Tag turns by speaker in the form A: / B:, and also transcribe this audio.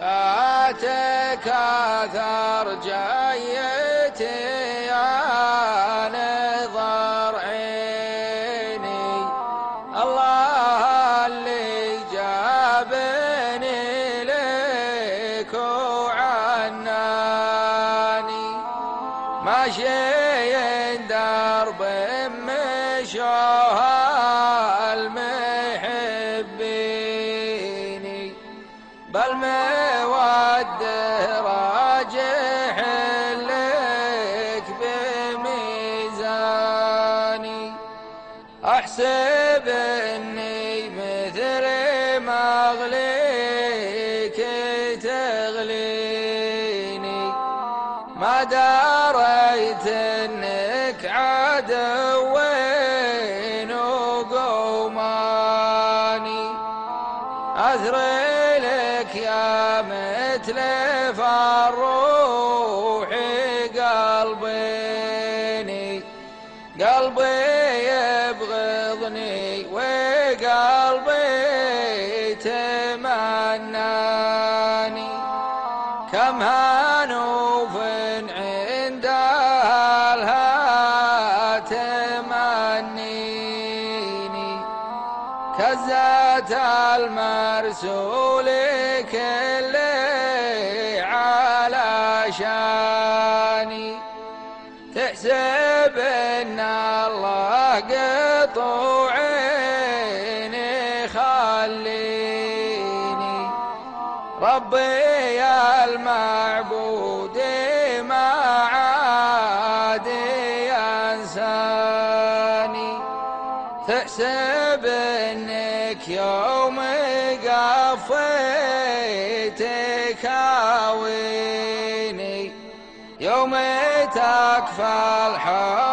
A: جاتك اثر جايتي يا نظر عيني. الله اللي جابني لك وعناني. ماشي درب مشوها بل موده راجح لك بميزاني. احسب اني مثل مغليك تغليني. ما دريت إنك عدوين وقوماني أثري لك يا متلف الروح قلبيني قلبي يبغضني وقلبي تمناني كم هانوف كزات المرسول كل على شاني. تحسب إن الله قطوعين خليني ربي المعبود تحسب إنك يوم قفيت كاويني يوم تكفى الحوض